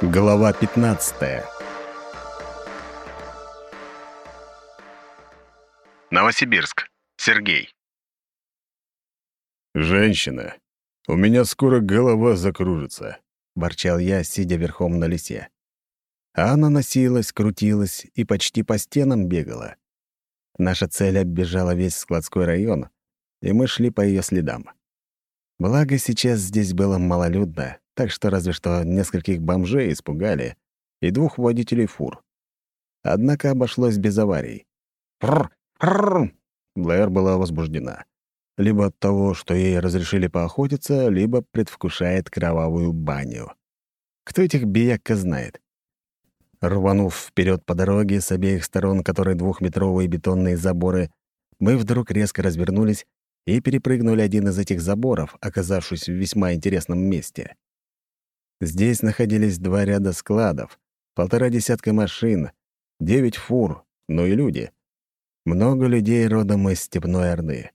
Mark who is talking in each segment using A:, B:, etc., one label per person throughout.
A: Глава 15
B: Новосибирск. Сергей.
A: «Женщина, у меня скоро голова закружится», — ворчал я, сидя верхом на лисе. А она носилась, крутилась и почти по стенам бегала. Наша цель оббежала весь складской район, и мы шли по ее следам. Благо, сейчас здесь было малолюдно, так что разве что нескольких бомжей испугали и двух водителей фур. Однако обошлось без аварий. «Рррр! Рррр!» Блэр была возбуждена. Либо от того, что ей разрешили поохотиться, либо предвкушает кровавую баню. Кто этих бияка знает? Рванув вперед по дороге, с обеих сторон которой двухметровые бетонные заборы, мы вдруг резко развернулись и перепрыгнули один из этих заборов, оказавшись в весьма интересном месте. Здесь находились два ряда складов, полтора десятка машин, девять фур, ну и люди. Много людей родом из Степной Орды.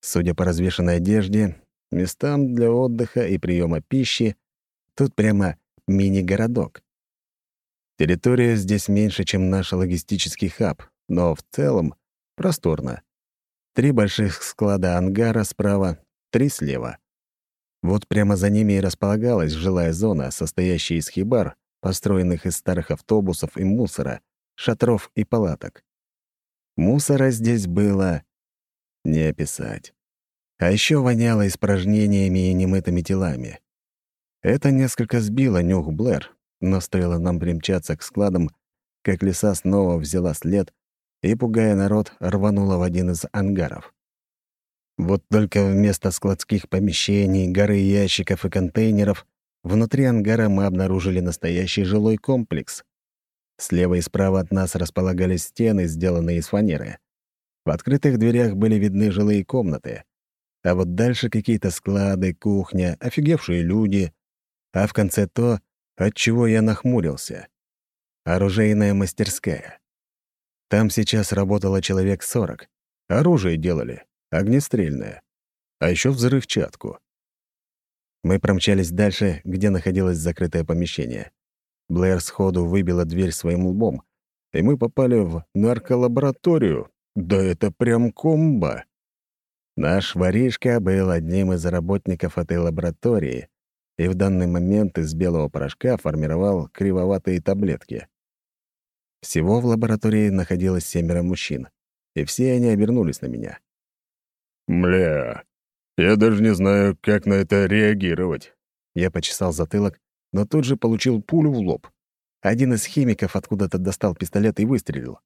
A: Судя по развешанной одежде, местам для отдыха и приема пищи, тут прямо мини-городок. Территория здесь меньше, чем наш логистический хаб, но в целом просторно. Три больших склада ангара справа, три слева. Вот прямо за ними и располагалась жилая зона, состоящая из хибар, построенных из старых автобусов и мусора, шатров и палаток. Мусора здесь было не описать. А еще воняло испражнениями и немытыми телами. Это несколько сбило нюх Блэр, но стоило нам примчаться к складам, как лиса снова взяла след и, пугая народ, рванула в один из ангаров. Вот только вместо складских помещений, горы ящиков и контейнеров внутри ангара мы обнаружили настоящий жилой комплекс. Слева и справа от нас располагались стены, сделанные из фанеры. В открытых дверях были видны жилые комнаты. А вот дальше какие-то склады, кухня, офигевшие люди. А в конце то, от чего я нахмурился. Оружейная мастерская. Там сейчас работало человек сорок. Оружие делали огнестрельное, а еще взрывчатку. Мы промчались дальше, где находилось закрытое помещение. Блэр сходу выбила дверь своим лбом, и мы попали в нарколабораторию. Да это прям комбо! Наш воришка был одним из работников этой лаборатории и в данный момент из белого порошка формировал кривоватые таблетки. Всего в лаборатории находилось семеро мужчин, и все они обернулись на меня.
C: «Мля, я даже не знаю, как на это реагировать».
A: Я почесал затылок, но тут же получил пулю в лоб. Один из химиков откуда-то достал пистолет и выстрелил.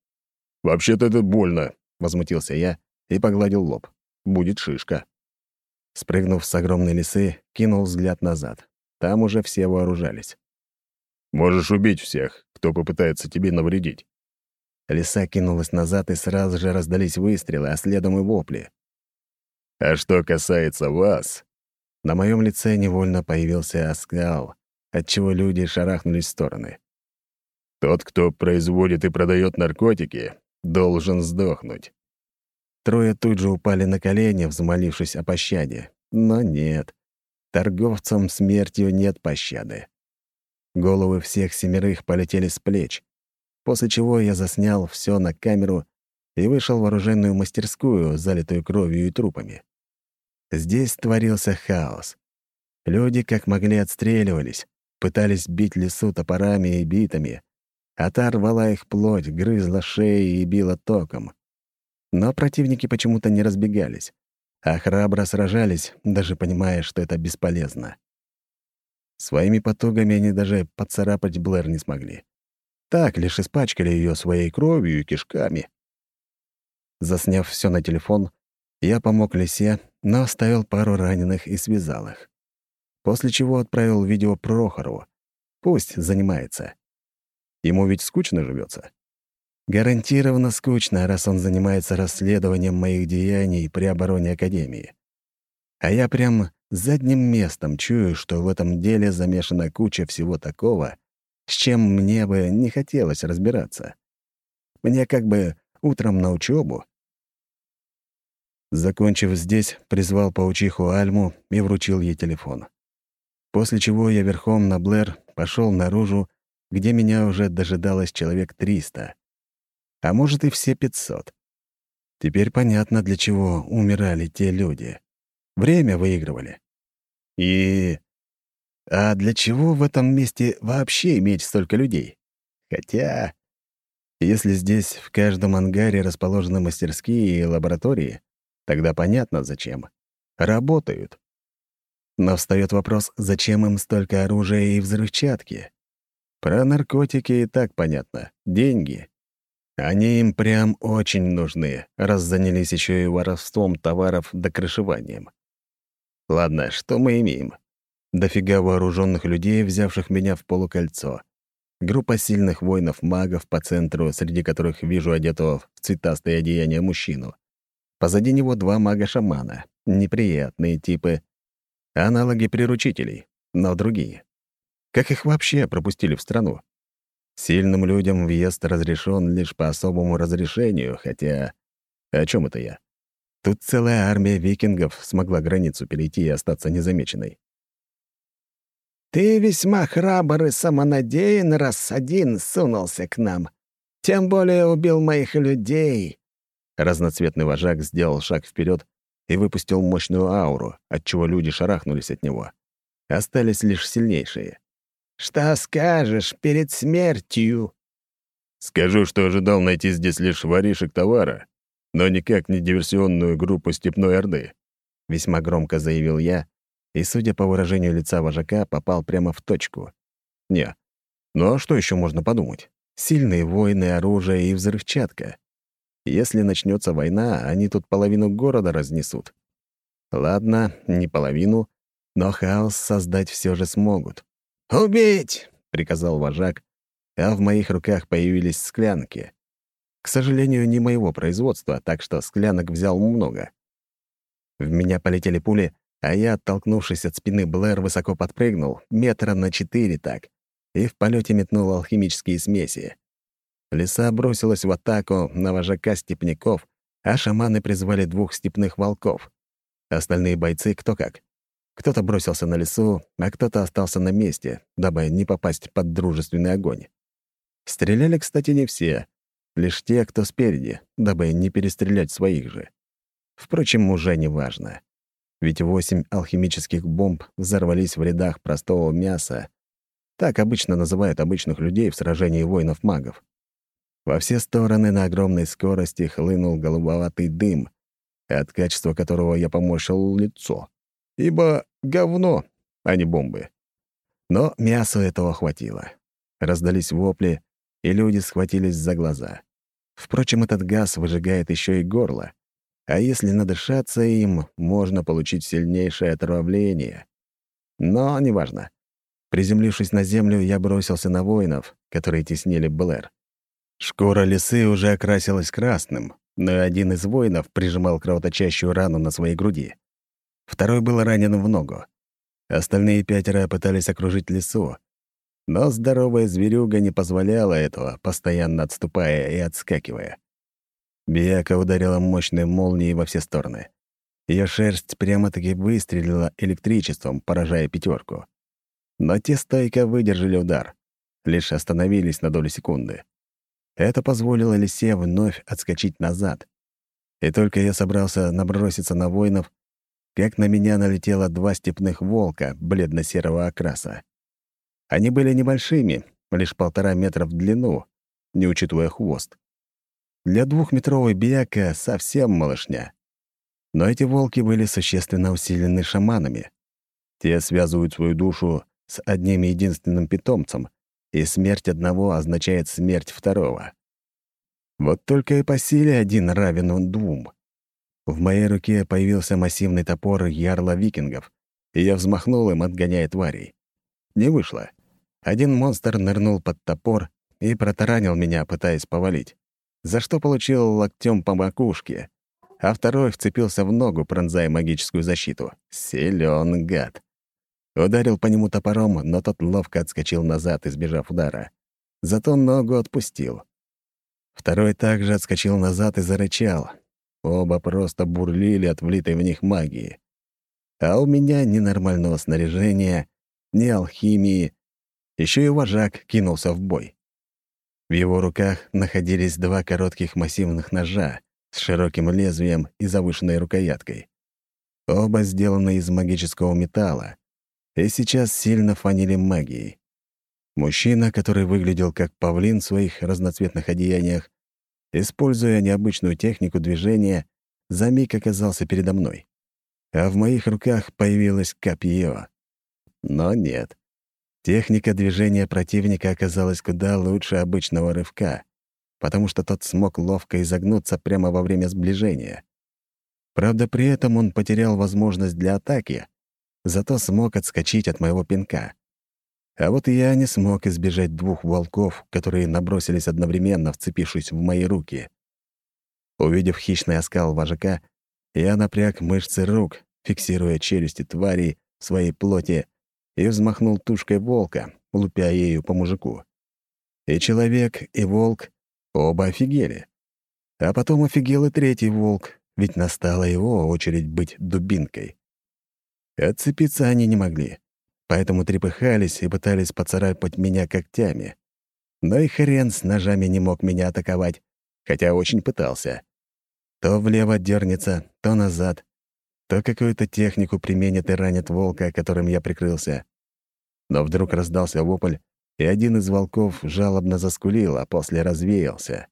C: «Вообще-то это больно», —
A: возмутился я и погладил лоб. «Будет шишка». Спрыгнув с огромной лисы, кинул взгляд назад. Там уже все вооружались.
C: «Можешь убить всех, кто попытается тебе навредить».
A: Лиса кинулась назад, и сразу же раздались выстрелы, а следом и вопли.
C: А что касается вас...»
A: На моем лице невольно появился оскал, отчего люди шарахнулись в стороны.
C: «Тот, кто производит и продает наркотики, должен сдохнуть».
A: Трое тут же упали на колени, взмолившись о пощаде. Но нет. Торговцам смертью нет пощады. Головы всех семерых полетели с плеч, после чего я заснял все на камеру и вышел в оружейную мастерскую, залитую кровью и трупами. Здесь творился хаос. Люди как могли отстреливались, пытались бить лесу топорами и битами, а та рвала их плоть, грызла шеи и била током. Но противники почему-то не разбегались, а храбро сражались, даже понимая, что это бесполезно. Своими потугами они даже поцарапать Блэр не смогли. Так лишь испачкали ее своей кровью и кишками. Засняв все на телефон, я помог Лисе, но оставил пару раненых и связал их. После чего отправил видео Прохорову. Пусть занимается. Ему ведь скучно живется. Гарантированно скучно, раз он занимается расследованием моих деяний при обороне Академии. А я прям задним местом чую, что в этом деле замешана куча всего такого, с чем мне бы не хотелось разбираться. Мне как бы утром на учебу. Закончив здесь, призвал паучиху Альму и вручил ей телефон. После чего я верхом на Блэр пошел наружу, где меня уже дожидалось человек 300. А может, и все 500. Теперь понятно, для чего умирали те люди. Время выигрывали. И... А для чего в этом месте вообще иметь столько людей? Хотя... Если здесь в каждом ангаре расположены мастерские и лаборатории, тогда понятно, зачем. Работают. Но встает вопрос, зачем им столько оружия и взрывчатки? Про наркотики и так понятно. Деньги. Они им прям очень нужны, раз занялись еще и воровством товаров до крышеванием. Ладно, что мы имеем? Дофига вооруженных людей, взявших меня в полукольцо. Группа сильных воинов-магов по центру, среди которых вижу одетого в цветастое одеяние мужчину. Позади него два мага-шамана. Неприятные типы. Аналоги приручителей, но другие. Как их вообще пропустили в страну? Сильным людям въезд разрешен лишь по особому разрешению, хотя... О чем это я? Тут целая армия викингов смогла границу перейти и остаться незамеченной.
D: «Ты весьма храбр и самонадеян, раз один сунулся к нам. Тем более убил моих людей».
A: Разноцветный вожак сделал шаг вперед и выпустил мощную ауру, отчего люди шарахнулись от него. Остались лишь сильнейшие.
D: Что скажешь перед смертью?»
C: «Скажу, что ожидал найти здесь лишь воришек товара, но никак не диверсионную группу Степной Орды», —
A: весьма громко заявил я, и, судя по выражению лица вожака, попал прямо в точку. Не, ну а что еще можно подумать? Сильные воины, оружие и взрывчатка. Если начнется война, они тут половину города разнесут. Ладно, не половину, но хаос создать все же смогут.
D: «Убить!»
A: — приказал вожак, а в моих руках появились склянки. К сожалению, не моего производства, так что склянок взял много. В меня полетели пули, а я, оттолкнувшись от спины Блэр, высоко подпрыгнул, метра на четыре так, и в полете метнул алхимические смеси. Лиса бросилась в атаку на вожака степняков, а шаманы призвали двух степных волков. Остальные бойцы кто как. Кто-то бросился на лесу, а кто-то остался на месте, дабы не попасть под дружественный огонь. Стреляли, кстати, не все, лишь те, кто спереди, дабы не перестрелять своих же. Впрочем, уже не важно. Ведь восемь алхимических бомб взорвались в рядах простого мяса. Так обычно называют обычных людей в сражении воинов-магов. Во все стороны на огромной скорости хлынул голубоватый дым, от качества которого я поморщил лицо ибо говно, а не бомбы. Но мясу этого хватило. Раздались вопли, и люди схватились за глаза. Впрочем, этот газ выжигает еще и горло. А если надышаться им, можно получить сильнейшее отравление. Но неважно. Приземлившись на землю, я бросился на воинов, которые теснили Блэр. Шкура лисы уже окрасилась красным, но один из воинов прижимал кровоточащую рану на своей груди. Второй был ранен в ногу. Остальные пятеро пытались окружить лесу. Но здоровая зверюга не позволяла этого, постоянно отступая и отскакивая. Бияка ударила мощной молнией во все стороны. Ее шерсть прямо-таки выстрелила электричеством, поражая пятерку. Но те стойко выдержали удар, лишь остановились на долю секунды. Это позволило лисе вновь отскочить назад. И только я собрался наброситься на воинов, как на меня налетело два степных волка бледно-серого окраса. Они были небольшими, лишь полтора метра в длину, не учитывая хвост. Для двухметровой бияка совсем малышня. Но эти волки были существенно усилены шаманами. Те связывают свою душу с одним единственным питомцем, и смерть одного означает смерть второго. Вот только и по силе один равен двум. В моей руке появился массивный топор ярла викингов, и я взмахнул им, отгоняя тварей. Не вышло. Один монстр нырнул под топор и протаранил меня, пытаясь повалить, за что получил локтем по макушке, а второй вцепился в ногу, пронзая магическую защиту. Силён гад. Ударил по нему топором, но тот ловко отскочил назад, избежав удара. Зато ногу отпустил. Второй также отскочил назад и зарычал, Оба просто бурлили от влитой в них магии. А у меня ни нормального снаряжения, ни алхимии. Еще и вожак кинулся в бой. В его руках находились два коротких массивных ножа с широким лезвием и завышенной рукояткой. Оба сделаны из магического металла и сейчас сильно фанили магией. Мужчина, который выглядел как павлин в своих разноцветных одеяниях, используя необычную технику движения, за миг оказался передо мной. А в моих руках появилось копье. Но нет. Техника движения противника оказалась куда лучше обычного рывка, потому что тот смог ловко изогнуться прямо во время сближения. Правда, при этом он потерял возможность для атаки, зато смог отскочить от моего пинка. А вот я не смог избежать двух волков, которые набросились одновременно, вцепившись в мои руки. Увидев хищный оскал вожака, я напряг мышцы рук, фиксируя челюсти твари в своей плоти, и взмахнул тушкой волка, лупя ею по мужику. И человек, и волк оба офигели. А потом офигел и третий волк, ведь настала его очередь быть дубинкой. Отцепиться они не могли поэтому трепыхались и пытались поцарапать меня когтями. Но и хрен с ножами не мог меня атаковать, хотя очень пытался. То влево дернется, то назад, то какую-то технику применит и ранит волка, которым я прикрылся. Но вдруг раздался вопль, и один из волков жалобно заскулил, а после развеялся.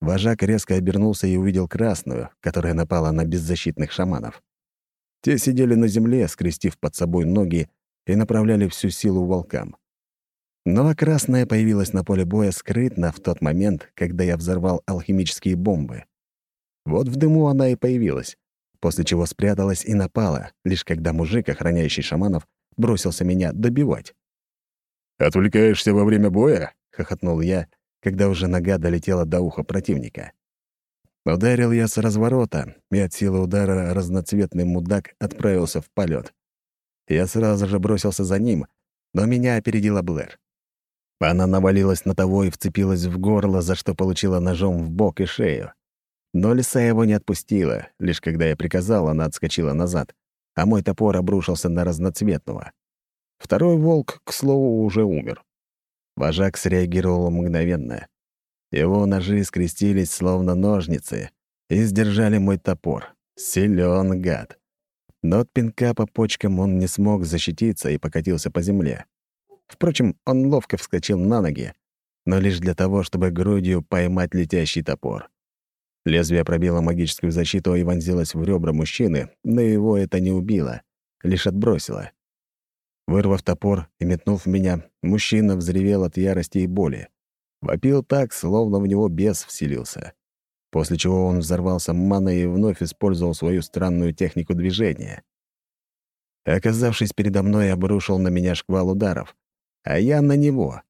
A: Вожак резко обернулся и увидел красную, которая напала на беззащитных шаманов. Те сидели на земле, скрестив под собой ноги и направляли всю силу волкам. Но красная появилась на поле боя скрытно в тот момент, когда я взорвал алхимические бомбы. Вот в дыму она и появилась, после чего спряталась и напала, лишь когда мужик, охраняющий шаманов, бросился меня добивать.
C: «Отвлекаешься во время боя?»
A: — хохотнул я, когда уже нога долетела до уха противника. Ударил я с разворота, и от силы удара разноцветный мудак отправился в полет. Я сразу же бросился за ним, но меня опередила Блэр. Она навалилась на того и вцепилась в горло, за что получила ножом в бок и шею. Но лиса его не отпустила, лишь когда я приказал, она отскочила назад, а мой топор обрушился на разноцветного. Второй волк, к слову, уже умер. Вожак среагировал мгновенно. Его ножи скрестились, словно ножницы, и сдержали мой топор. Силён гад но от пинка по почкам он не смог защититься и покатился по земле. Впрочем, он ловко вскочил на ноги, но лишь для того, чтобы грудью поймать летящий топор. Лезвие пробило магическую защиту и вонзилось в ребра мужчины, но его это не убило, лишь отбросило. Вырвав топор и метнув меня, мужчина взревел от ярости и боли. Вопил так, словно в него бес вселился после чего он взорвался маной и вновь использовал свою странную технику движения. Оказавшись передо мной, обрушил на меня шквал ударов, а я на него.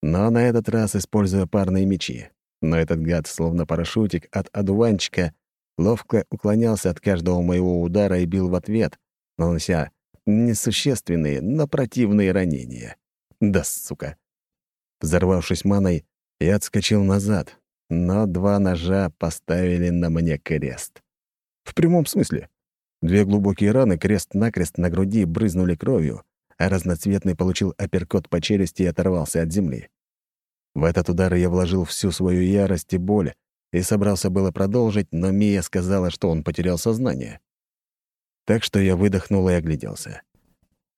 A: Но на этот раз используя парные мечи. Но этот гад, словно парашютик от одуванчика, ловко уклонялся от каждого моего удара и бил в ответ, нанося несущественные, но противные ранения. Да, сука. Взорвавшись маной, я отскочил назад, но два ножа поставили на мне крест. В прямом смысле. Две глубокие раны крест-накрест на груди брызнули кровью, а разноцветный получил апперкот по челюсти и оторвался от земли. В этот удар я вложил всю свою ярость и боль и собрался было продолжить, но Мия сказала, что он потерял сознание. Так что я выдохнул и огляделся.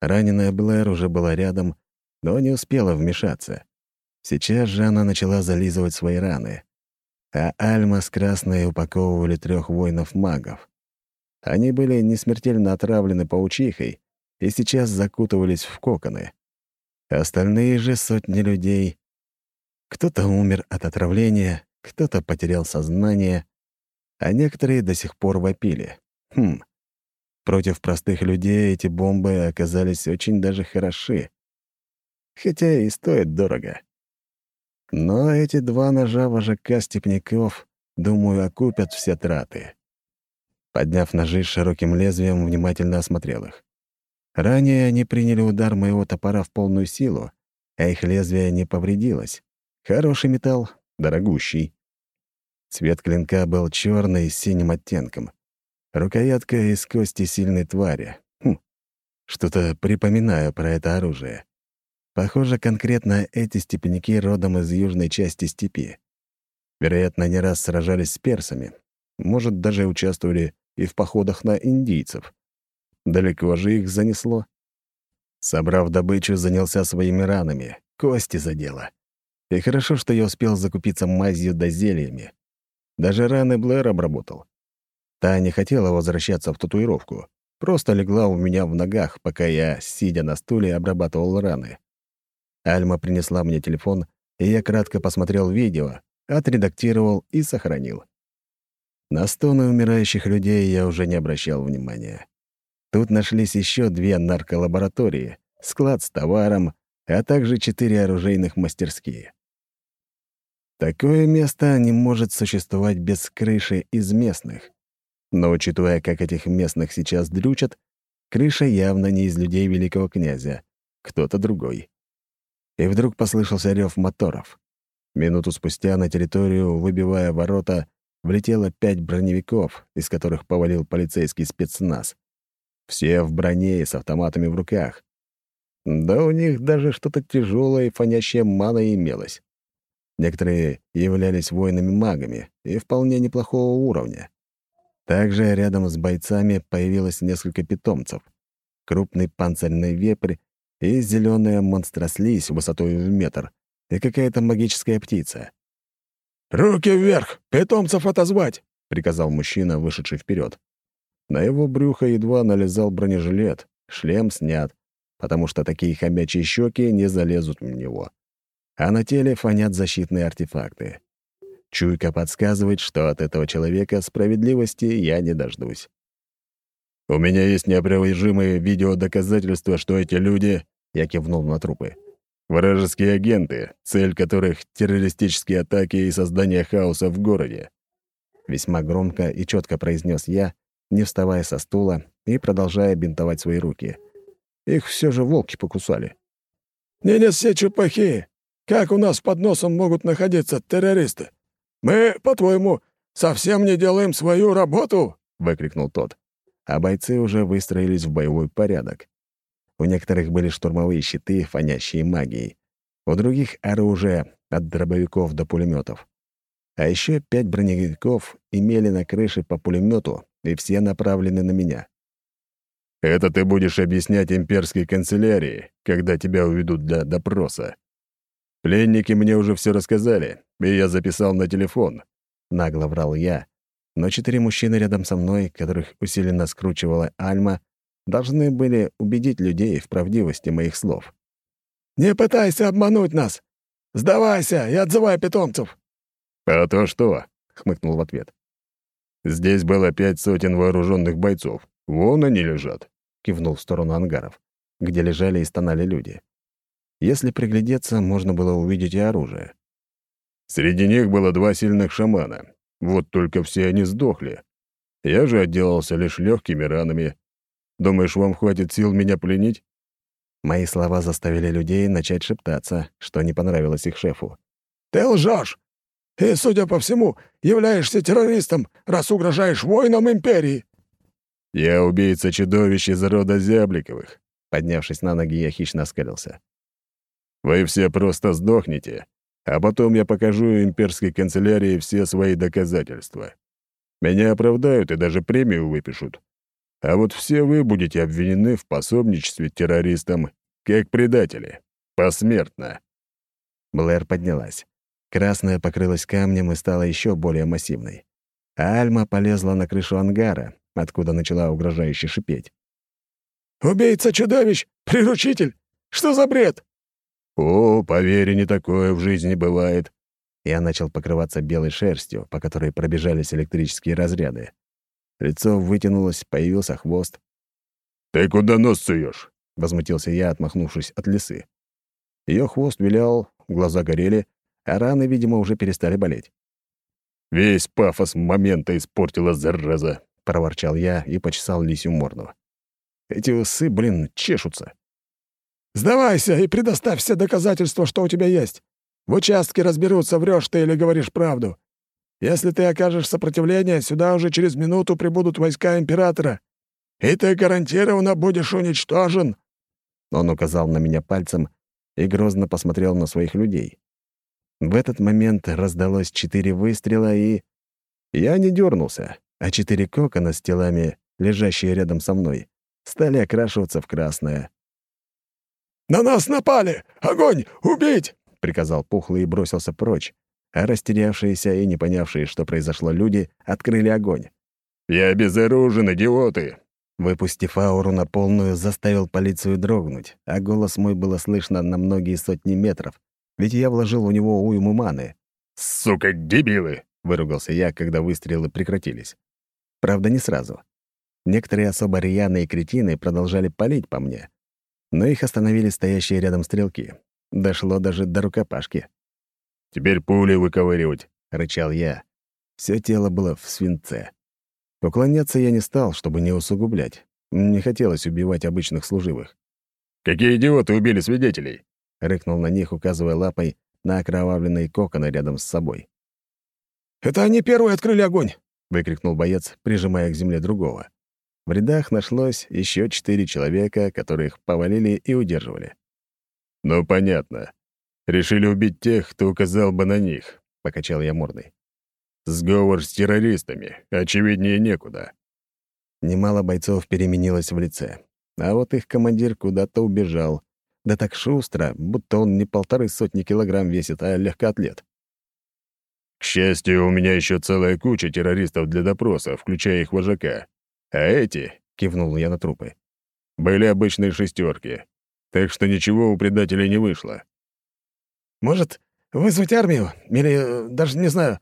A: Раненая Блэр уже была рядом, но не успела вмешаться. Сейчас же она начала зализывать свои раны а Альма с Красной упаковывали трех воинов-магов. Они были несмертельно отравлены паучихой и сейчас закутывались в коконы. Остальные же сотни людей. Кто-то умер от отравления, кто-то потерял сознание, а некоторые до сих пор вопили. Хм. Против простых людей эти бомбы оказались очень даже хороши. Хотя и стоят дорого. Но эти два ножа вожака степняков, думаю, окупят все траты. Подняв ножи широким лезвием, внимательно осмотрел их. Ранее они приняли удар моего топора в полную силу, а их лезвие не повредилось. Хороший металл, дорогущий. Цвет клинка был черный с синим оттенком. Рукоятка из кости сильной твари. Хм. Что-то припоминаю про это оружие. Похоже, конкретно эти степняки родом из южной части степи. Вероятно, не раз сражались с персами. Может, даже участвовали и в походах на индийцев. Далеко же их занесло. Собрав добычу, занялся своими ранами. Кости задело. И хорошо, что я успел закупиться мазью да зельями. Даже раны Блэр обработал. Та не хотела возвращаться в татуировку. Просто легла у меня в ногах, пока я, сидя на стуле, обрабатывал раны. Альма принесла мне телефон, и я кратко посмотрел видео, отредактировал и сохранил. На стоны умирающих людей я уже не обращал внимания. Тут нашлись еще две нарколаборатории, склад с товаром, а также четыре оружейных мастерские. Такое место не может существовать без крыши из местных. Но учитывая, как этих местных сейчас дрючат, крыша явно не из людей великого князя, кто-то другой и вдруг послышался рев моторов. Минуту спустя на территорию, выбивая ворота, влетело пять броневиков, из которых повалил полицейский спецназ. Все в броне и с автоматами в руках. Да у них даже что-то тяжелое и фонящее мана имелось. Некоторые являлись воинами-магами и вполне неплохого уровня. Также рядом с бойцами появилось несколько питомцев. Крупный панцирный вепрь и зеленая монстрослизь высотой в метр, и какая-то магическая птица.
C: «Руки вверх! Питомцев отозвать!»
A: — приказал мужчина, вышедший вперед. На его брюхо едва налезал бронежилет, шлем снят, потому что такие хомячие щеки не залезут в него. А на теле фонят защитные артефакты. Чуйка подсказывает, что от этого человека справедливости я не дождусь.
C: У меня есть неопровержимые видеодоказательства, что эти люди, я кивнул на трупы, вражеские агенты, цель которых — террористические атаки и создание хаоса в городе.
A: Весьма громко и четко произнес я, не вставая со стула и продолжая бинтовать свои руки. Их все же волки покусали.
C: «Не неси чепахи! Как у нас под носом могут находиться террористы? Мы, по-твоему, совсем не делаем свою работу?» — выкрикнул тот а бойцы уже выстроились в боевой порядок. У некоторых были штурмовые щиты, фонящие магией. У других — оружие от дробовиков до пулеметов. А еще пять броневиков имели на крыше по пулемету, и все направлены на меня. «Это ты будешь объяснять имперской канцелярии, когда тебя уведут для допроса. Пленники мне уже все рассказали, и я записал на телефон», —
A: нагло врал я, но четыре мужчины рядом со мной, которых усиленно скручивала Альма, должны были убедить людей в правдивости моих слов.
C: «Не пытайся обмануть нас! Сдавайся и отзывай питомцев!» «А то что?» — хмыкнул в ответ. «Здесь было пять сотен вооруженных бойцов. Вон они лежат», — кивнул в сторону ангаров,
A: где лежали и стонали люди. Если приглядеться, можно было увидеть и оружие.
C: Среди них было два сильных шамана, вот только все они сдохли. Я же отделался лишь легкими ранами. Думаешь, вам хватит сил меня пленить?»
A: Мои слова заставили людей начать шептаться, что не понравилось их шефу.
C: «Ты лжешь! И, судя по всему, являешься террористом, раз угрожаешь воинам Империи!» «Я убийца-чудовище из рода Зябликовых», — поднявшись на ноги, я хищно оскалился. «Вы все просто сдохнете, а потом я покажу имперской канцелярии все свои доказательства. Меня оправдают и даже премию выпишут. А вот все вы будете обвинены в пособничестве террористам как предатели. Посмертно».
A: Блэр поднялась. Красная покрылась камнем и стала еще более массивной. А Альма полезла на крышу ангара, откуда начала угрожающе шипеть.
C: «Убийца чудовищ! Приручитель! Что за бред?» «О, поверь, не такое в жизни бывает».
A: Я начал покрываться белой шерстью, по которой пробежались электрические разряды. Лицо вытянулось, появился хвост.
C: «Ты куда нос суешь?»
A: — возмутился я, отмахнувшись от лисы. Ее хвост вилял, глаза горели, а раны, видимо, уже перестали болеть.
C: «Весь пафос момента испортила, зараза!»
A: — проворчал я и почесал лисью морду. Эти усы, блин, чешутся.
C: Сдавайся и предоставь все доказательства, что у тебя есть. В участке разберутся, врешь ты или говоришь правду. Если ты окажешь сопротивление, сюда уже через минуту прибудут войска императора. и ты гарантированно будешь уничтожен!»
A: Он указал на меня пальцем и грозно посмотрел на своих людей. В этот момент раздалось четыре выстрела, и... Я не дернулся, а четыре кокона с телами, лежащие рядом со мной, стали окрашиваться в красное.
C: «На нас напали! Огонь! Убить!»
A: — приказал Пухлый и бросился прочь, а растерявшиеся и не понявшие, что произошло люди, открыли огонь.
C: «Я безоружен, идиоты!»
A: Выпустив ауру на полную, заставил полицию дрогнуть, а голос мой было слышно на многие сотни метров, ведь я вложил у него уйму маны.
C: «Сука, дебилы!» — выругался я, когда выстрелы прекратились.
A: Правда, не сразу. Некоторые особо рьяные кретины продолжали палить по мне, но их остановили стоящие рядом стрелки. Дошло даже до рукопашки.
C: «Теперь пули выковыривать», —
A: рычал я. Все тело было в свинце. Уклоняться я не стал, чтобы не усугублять. Не хотелось убивать обычных служивых.
C: «Какие идиоты убили свидетелей?»
A: — рыкнул на них, указывая лапой на окровавленные коконы рядом с собой.
C: «Это они первые открыли огонь!»
A: — выкрикнул боец, прижимая к земле другого. В рядах нашлось еще четыре человека, которых повалили и удерживали.
C: «Ну, понятно. Решили убить тех, кто указал бы на них», — покачал я мордой. Сговор с террористами. Очевиднее некуда.
A: Немало бойцов переменилось в лице. А вот их командир куда-то убежал. Да так шустро, будто он не полторы сотни килограмм весит, а легкоатлет.
C: К счастью, у меня еще целая куча террористов для допроса, включая их вожака. А эти, — кивнул я на трупы, — были обычные шестерки. Так что ничего у предателей не вышло.
D: «Может, вызвать армию? Или, э, даже не знаю,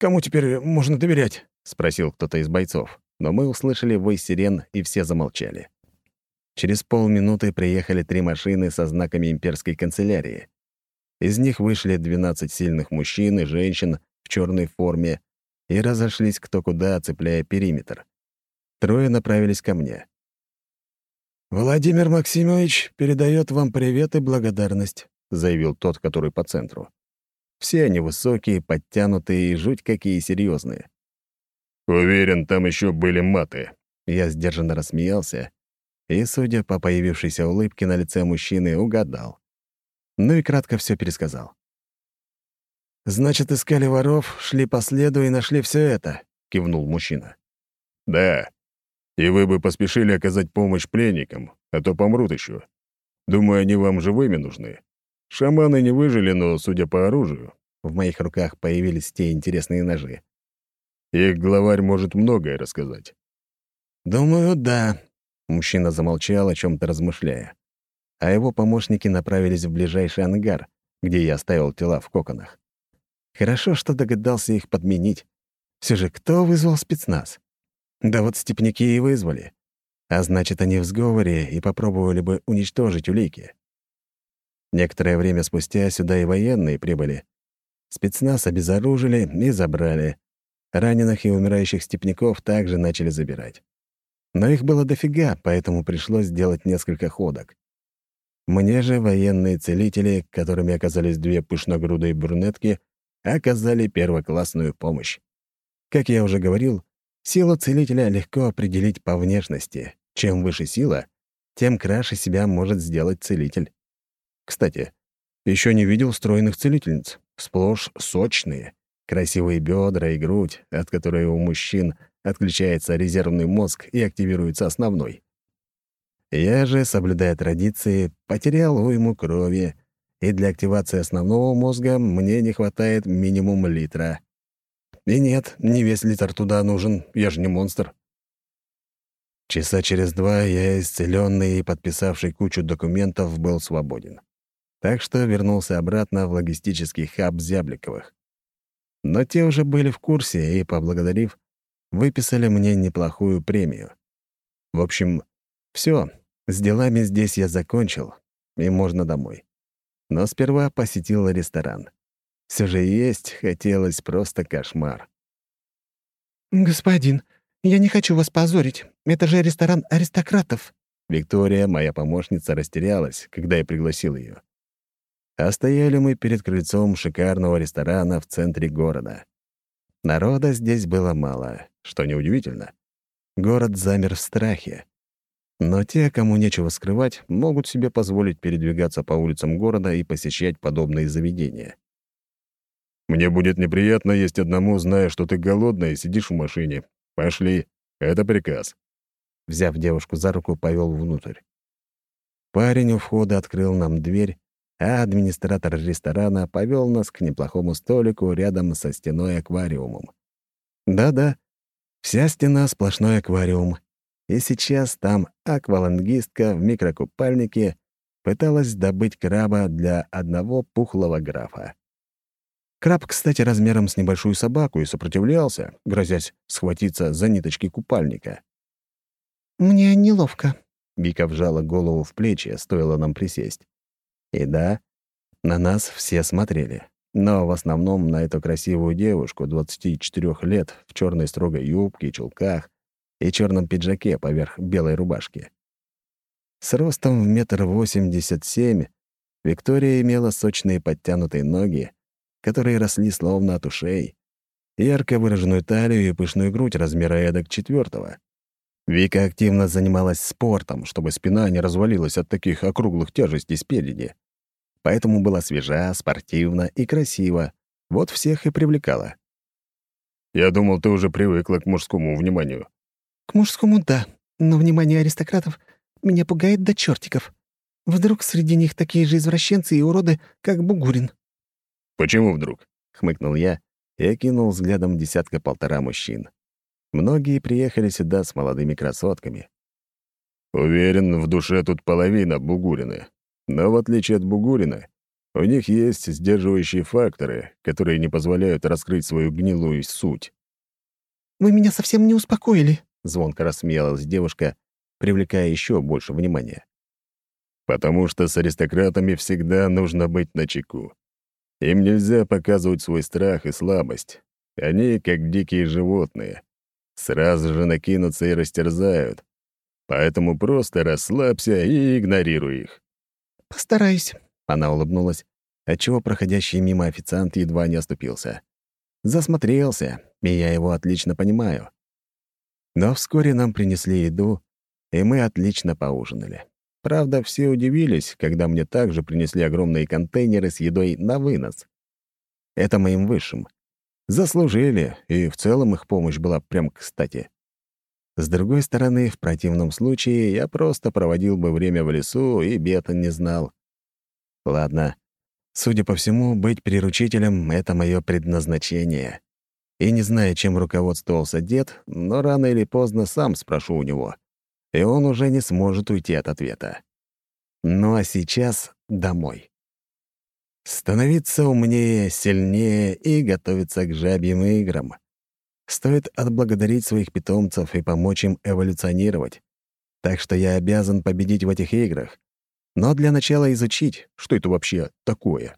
D: Кому теперь можно доверять?»
A: — спросил кто-то из бойцов. Но мы услышали вой сирен, и все замолчали. Через полминуты приехали три машины со знаками имперской канцелярии. Из них вышли 12 сильных мужчин и женщин в черной форме и разошлись кто куда, цепляя периметр. Трое направились ко мне.
D: «Владимир Максимович передает вам привет и благодарность», — заявил тот, который по центру.
A: Все они высокие, подтянутые и жуть какие серьезные.
C: «Уверен, там еще были маты».
A: Я сдержанно рассмеялся и, судя по появившейся улыбке на лице мужчины, угадал. Ну и кратко все пересказал.
D: «Значит, искали воров, шли по следу и нашли все это», — кивнул мужчина.
C: «Да. И вы бы поспешили оказать помощь пленникам, а то помрут еще. Думаю, они вам живыми нужны. Шаманы не выжили, но, судя по оружию,
A: в моих руках появились те интересные ножи.
C: Их главарь может многое рассказать.
A: «Думаю, да», — мужчина замолчал, о чем то размышляя. А его помощники направились в ближайший ангар, где я оставил тела в коконах. Хорошо, что догадался их подменить. Все же кто вызвал спецназ? Да вот степняки и вызвали. А значит, они в сговоре и попробовали бы уничтожить улики. Некоторое время спустя сюда и военные прибыли. Спецназ обезоружили и забрали. Раненых и умирающих степняков также начали забирать. Но их было дофига, поэтому пришлось сделать несколько ходок. Мне же военные целители, которыми оказались две пышногрудые брюнетки, оказали первоклассную помощь. Как я уже говорил, силу целителя легко определить по внешности. Чем выше сила, тем краше себя может сделать целитель. Кстати, еще не видел стройных целительниц. Сплошь сочные, красивые бедра и грудь, от которой у мужчин отключается резервный мозг и активируется основной. Я же, соблюдая традиции, потерял уйму крови, и для активации основного мозга мне не хватает минимум литра. И нет, не весь литр туда нужен, я же не монстр. Часа через два я, исцеленный и подписавший кучу документов, был свободен так что вернулся обратно в логистический хаб Зябликовых. Но те уже были в курсе и, поблагодарив, выписали мне неплохую премию. В общем, все, с делами здесь я закончил, и можно домой. Но сперва посетил ресторан. Все же есть хотелось просто кошмар.
E: «Господин, я не хочу вас позорить. Это же ресторан аристократов».
A: Виктория, моя помощница, растерялась, когда я пригласил ее. А стояли мы перед крыльцом шикарного ресторана в центре города. Народа здесь было мало, что неудивительно. Город замер в страхе. Но те, кому нечего скрывать, могут себе позволить передвигаться по улицам города и посещать подобные заведения. «Мне будет неприятно есть одному, зная, что ты голодная и сидишь в машине. Пошли, это приказ». Взяв девушку за руку, повел внутрь. Парень у входа открыл нам дверь, а администратор ресторана повел нас к неплохому столику рядом со стеной аквариумом. Да-да, вся стена — сплошной аквариум. И сейчас там аквалангистка в микрокупальнике пыталась добыть краба для одного пухлого графа. Краб, кстати, размером с небольшую собаку и сопротивлялся, грозясь схватиться за ниточки купальника.
E: «Мне неловко».
A: Вика вжала голову в плечи, стоило нам присесть. И да, на нас все смотрели. Но в основном на эту красивую девушку 24 лет в черной строгой юбке, чулках и черном пиджаке поверх белой рубашки. С ростом в метр восемьдесят семь Виктория имела сочные подтянутые ноги, которые росли словно от ушей, ярко выраженную талию и пышную грудь размера эдак четвертого. Вика активно занималась спортом, чтобы спина не развалилась от таких округлых тяжестей спереди. Поэтому была свежа, спортивна и красива. Вот всех и привлекала. «Я думал, ты уже привыкла к мужскому вниманию».
E: «К мужскому — да, но внимание аристократов меня пугает до чертиков. Вдруг среди них такие же извращенцы и уроды, как Бугурин».
A: «Почему вдруг?» — хмыкнул я и окинул взглядом десятка-полтора мужчин. Многие приехали сюда с молодыми красотками. Уверен, в душе тут половина Бугурины. Но в отличие от Бугурина, у них есть сдерживающие факторы, которые не позволяют раскрыть свою гнилую суть.
E: «Вы меня совсем не успокоили», —
A: звонко рассмеялась девушка, привлекая еще больше внимания. «Потому что с аристократами всегда нужно быть начеку. Им нельзя показывать свой страх и слабость. Они, как дикие животные, сразу же накинутся и растерзают. Поэтому просто расслабься и игнорируй их».
E: «Постараюсь», —
A: она улыбнулась, отчего проходящий мимо официант едва не оступился. Засмотрелся, и я его отлично понимаю. Но вскоре нам принесли еду, и мы отлично поужинали. Правда, все удивились, когда мне также принесли огромные контейнеры с едой на вынос. Это моим высшим. Заслужили, и в целом их помощь была прям кстати. С другой стороны, в противном случае я просто проводил бы время в лесу и бета не знал. Ладно. Судя по всему, быть приручителем — это мое предназначение. И не знаю, чем руководствовался дед, но рано или поздно сам спрошу у него и он уже не сможет уйти от ответа. Ну а сейчас домой. Становиться умнее, сильнее и готовиться к жабьим играм. Стоит отблагодарить своих питомцев и помочь им эволюционировать. Так что я обязан победить в этих играх. Но для начала изучить, что это вообще такое.